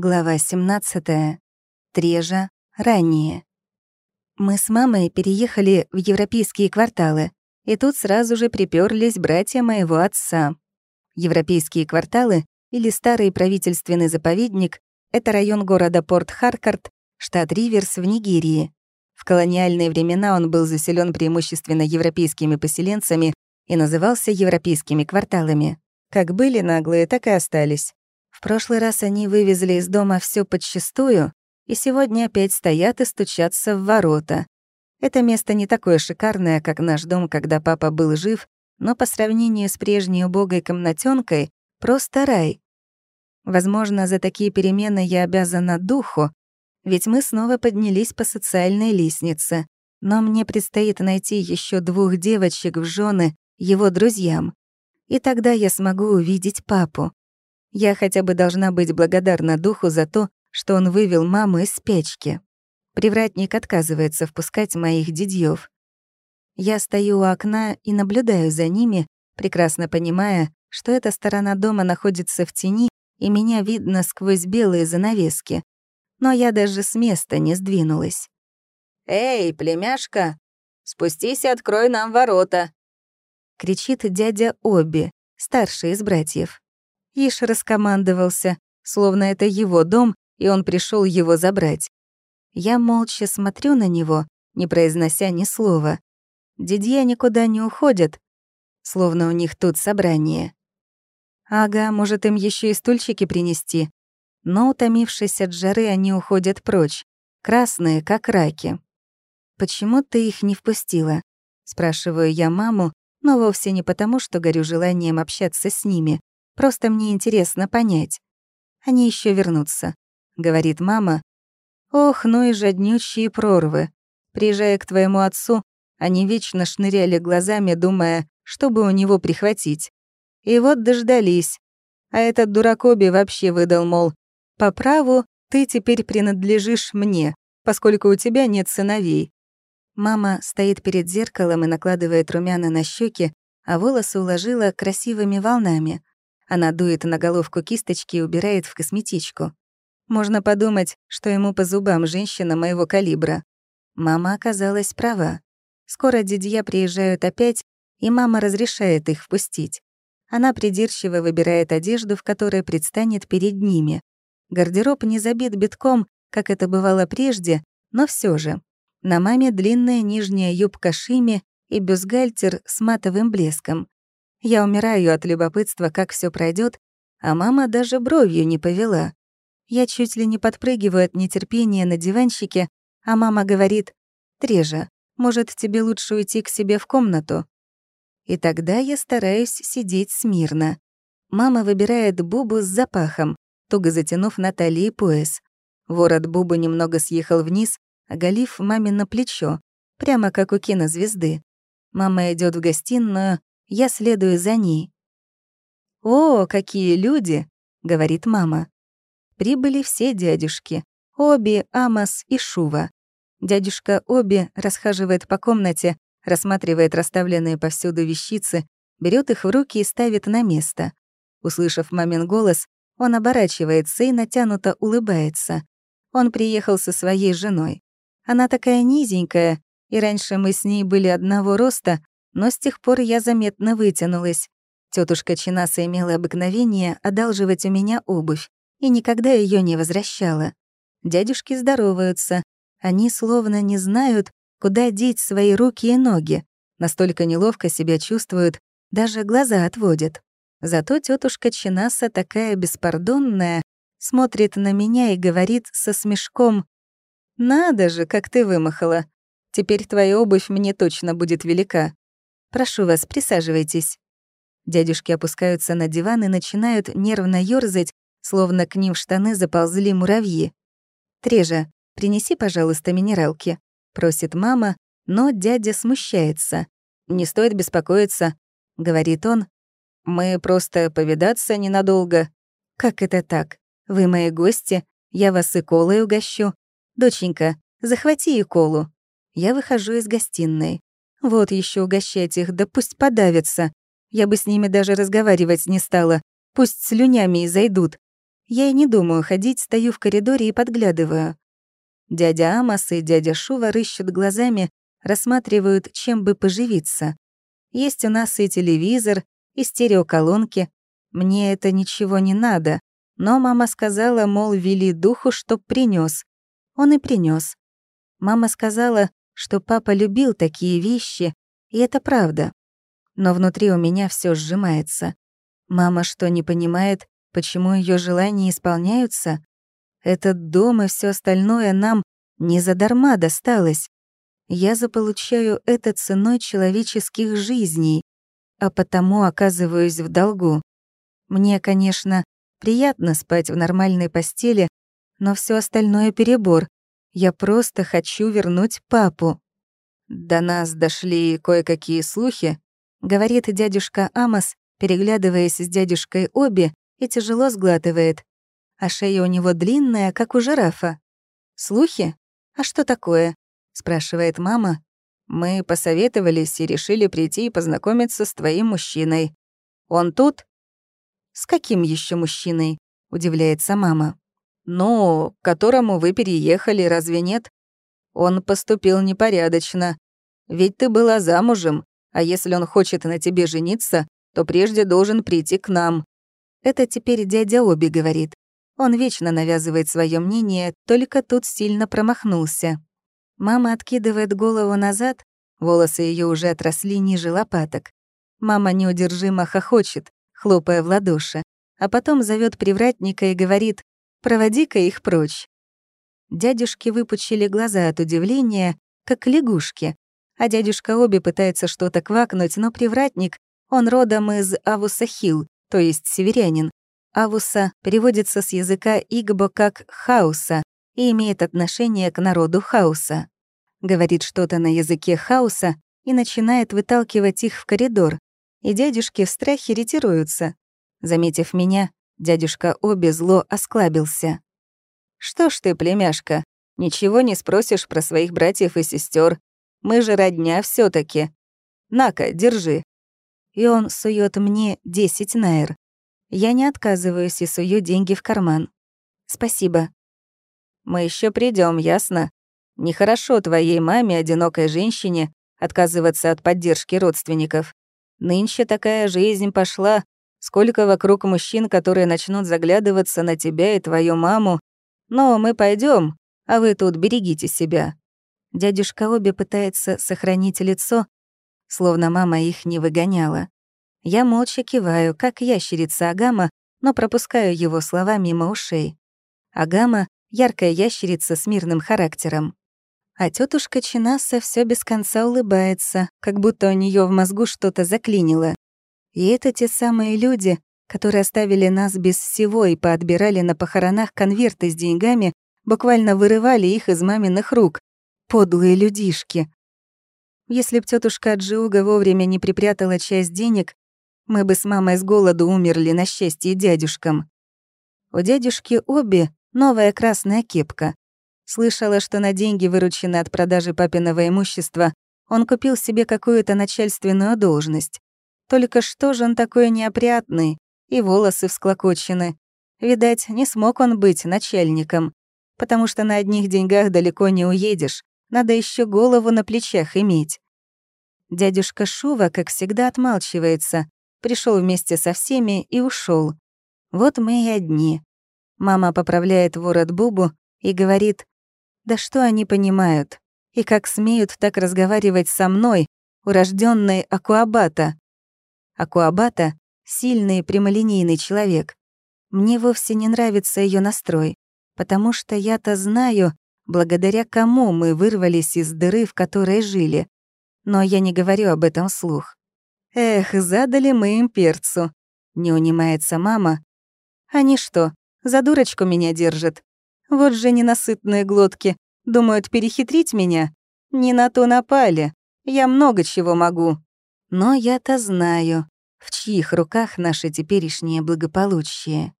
Глава 17. Трежа. Ранее. Мы с мамой переехали в европейские кварталы, и тут сразу же приперлись братья моего отца. Европейские кварталы или старый правительственный заповедник — это район города Порт-Харкарт, штат Риверс в Нигерии. В колониальные времена он был заселен преимущественно европейскими поселенцами и назывался европейскими кварталами. Как были наглые, так и остались. В прошлый раз они вывезли из дома все подчистую, и сегодня опять стоят и стучатся в ворота. Это место не такое шикарное, как наш дом, когда папа был жив, но по сравнению с прежней убогой комнатенкой просто рай. Возможно, за такие перемены я обязана духу, ведь мы снова поднялись по социальной лестнице. Но мне предстоит найти еще двух девочек в жены его друзьям. И тогда я смогу увидеть папу. Я хотя бы должна быть благодарна духу за то, что он вывел маму из спячки. Привратник отказывается впускать моих дедьёв. Я стою у окна и наблюдаю за ними, прекрасно понимая, что эта сторона дома находится в тени, и меня видно сквозь белые занавески. Но я даже с места не сдвинулась. «Эй, племяшка, спустись и открой нам ворота!» — кричит дядя Оби, старший из братьев. Иш раскомандовался, словно это его дом, и он пришел его забрать. Я молча смотрю на него, не произнося ни слова. Дидья никуда не уходят, словно у них тут собрание. Ага, может, им еще и стульчики принести. Но, утомившись от жары, они уходят прочь, красные, как раки. «Почему ты их не впустила?» — спрашиваю я маму, но вовсе не потому, что горю желанием общаться с ними. Просто мне интересно понять. Они еще вернутся», — говорит мама. «Ох, ну и жаднючие прорвы. Приезжая к твоему отцу, они вечно шныряли глазами, думая, чтобы у него прихватить. И вот дождались. А этот дурак Оби вообще выдал, мол, по праву ты теперь принадлежишь мне, поскольку у тебя нет сыновей. Мама стоит перед зеркалом и накладывает румяна на щеки, а волосы уложила красивыми волнами. Она дует на головку кисточки и убирает в косметичку. Можно подумать, что ему по зубам женщина моего калибра. Мама оказалась права. Скоро дядья приезжают опять, и мама разрешает их впустить. Она придирчиво выбирает одежду, в которой предстанет перед ними. Гардероб не забит битком, как это бывало прежде, но все же. На маме длинная нижняя юбка шими и бюстгальтер с матовым блеском. Я умираю от любопытства, как все пройдет, а мама даже бровью не повела. Я чуть ли не подпрыгиваю от нетерпения на диванчике, а мама говорит, «Трежа, может, тебе лучше уйти к себе в комнату?» И тогда я стараюсь сидеть смирно. Мама выбирает бубу с запахом, туго затянув на талии пояс. Ворот бубы немного съехал вниз, оголив на плечо, прямо как у кинозвезды. Мама идет в гостиную, я следую за ней. «О, какие люди!» — говорит мама. Прибыли все дядюшки. Оби, Амос и Шува. Дядюшка Оби расхаживает по комнате, рассматривает расставленные повсюду вещицы, берет их в руки и ставит на место. Услышав мамин голос, он оборачивается и натянуто улыбается. Он приехал со своей женой. Она такая низенькая, и раньше мы с ней были одного роста, но с тех пор я заметно вытянулась. Тетушка Чинаса имела обыкновение одалживать у меня обувь и никогда ее не возвращала. Дядюшки здороваются. Они словно не знают, куда деть свои руки и ноги. Настолько неловко себя чувствуют, даже глаза отводят. Зато тетушка Чинаса такая беспардонная, смотрит на меня и говорит со смешком «Надо же, как ты вымахала. Теперь твоя обувь мне точно будет велика. Прошу вас, присаживайтесь». Дядюшки опускаются на диван и начинают нервно ёрзать, словно к ним в штаны заползли муравьи. «Трежа, принеси, пожалуйста, минералки», — просит мама, но дядя смущается. «Не стоит беспокоиться», — говорит он. «Мы просто повидаться ненадолго». «Как это так? Вы мои гости, я вас и колой угощу. Доченька, захвати и колу». Я выхожу из гостиной. Вот еще угощать их, да пусть подавятся. Я бы с ними даже разговаривать не стала. Пусть слюнями и зайдут. Я и не думаю ходить, стою в коридоре и подглядываю. Дядя Амос и дядя Шува рыщут глазами, рассматривают, чем бы поживиться. Есть у нас и телевизор, и стереоколонки. Мне это ничего не надо, но мама сказала, мол, вели духу, чтоб принес. Он и принес. Мама сказала, что папа любил такие вещи, и это правда. Но внутри у меня все сжимается. Мама что, не понимает, почему ее желания исполняются? Этот дом и все остальное нам не задарма досталось. Я заполучаю это ценой человеческих жизней, а потому оказываюсь в долгу. Мне, конечно, приятно спать в нормальной постели, но все остальное перебор. Я просто хочу вернуть папу. До нас дошли кое-какие слухи, говорит дядюшка Амос, переглядываясь с дядюшкой Оби, и тяжело сглатывает. А шея у него длинная, как у жирафа. Слухи? А что такое? спрашивает мама. Мы посоветовались и решили прийти и познакомиться с твоим мужчиной. Он тут? С каким еще мужчиной? удивляется мама. Ну, к которому вы переехали, разве нет? Он поступил непорядочно. Ведь ты была замужем, а если он хочет на тебе жениться, то прежде должен прийти к нам. Это теперь дядя Оби говорит. Он вечно навязывает свое мнение, только тут сильно промахнулся. Мама откидывает голову назад, волосы ее уже отросли ниже лопаток. Мама неудержимо хохочет, хлопая в ладоши, а потом зовет привратника и говорит Проводи-ка их прочь». Дядюшки выпучили глаза от удивления, как лягушки, а дядюшка Оби пытается что-то квакнуть, но привратник, он родом из Авуса-Хилл, то есть северянин. Авуса переводится с языка Игбо как «хауса» и имеет отношение к народу Хауса. Говорит что-то на языке Хауса и начинает выталкивать их в коридор, и дядюшки в страхе ретируются. Заметив меня, Дядюшка Оби зло осклабился. «Что ж ты, племяшка, ничего не спросишь про своих братьев и сестер. Мы же родня все таки На-ка, держи». И он сует мне 10 найр. Я не отказываюсь и сую деньги в карман. «Спасибо». «Мы еще придем, ясно? Нехорошо твоей маме, одинокой женщине, отказываться от поддержки родственников. Нынче такая жизнь пошла, Сколько вокруг мужчин, которые начнут заглядываться на тебя и твою маму. Но мы пойдем, а вы тут берегите себя». Дядюшка Оби пытается сохранить лицо, словно мама их не выгоняла. Я молча киваю, как ящерица Агама, но пропускаю его слова мимо ушей. Агама — яркая ящерица с мирным характером. А тетушка Чинаса все без конца улыбается, как будто у нее в мозгу что-то заклинило. И это те самые люди, которые оставили нас без всего и поотбирали на похоронах конверты с деньгами, буквально вырывали их из маминых рук. Подлые людишки. Если б тетушка Джиуга вовремя не припрятала часть денег, мы бы с мамой с голоду умерли на счастье дядюшкам. У дядюшки Оби новая красная кепка. Слышала, что на деньги, вырученные от продажи папиного имущества, он купил себе какую-то начальственную должность. Только что же он такой неопрятный, и волосы всклокочены. Видать, не смог он быть начальником, потому что на одних деньгах далеко не уедешь, надо еще голову на плечах иметь. Дядюшка Шува, как всегда, отмалчивается, пришел вместе со всеми и ушел. Вот мы и одни. Мама поправляет ворот Бубу и говорит, «Да что они понимают? И как смеют так разговаривать со мной, урожденной Акуабата?» Акуабата — сильный прямолинейный человек. Мне вовсе не нравится ее настрой, потому что я-то знаю, благодаря кому мы вырвались из дыры, в которой жили. Но я не говорю об этом вслух. Эх, задали мы им перцу. Не унимается мама. Они что, за дурочку меня держат? Вот же ненасытные глотки. Думают перехитрить меня? Не на то напали. Я много чего могу. Но я-то знаю, в чьих руках наше теперешнее благополучие.